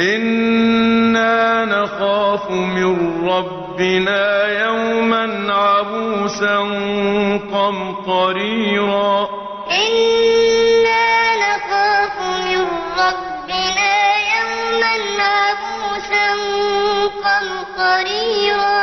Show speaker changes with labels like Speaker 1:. Speaker 1: إِنَّا نَخَافُ مِن رَّبِّنَا يَوْمًا عَبُوسًا قَمْطَرِيرًا
Speaker 2: إِنَّا نَخَافُ مِن رَّبِّنَا يَوْمًا
Speaker 3: عَبُوسًا قَمْطَرِيرًا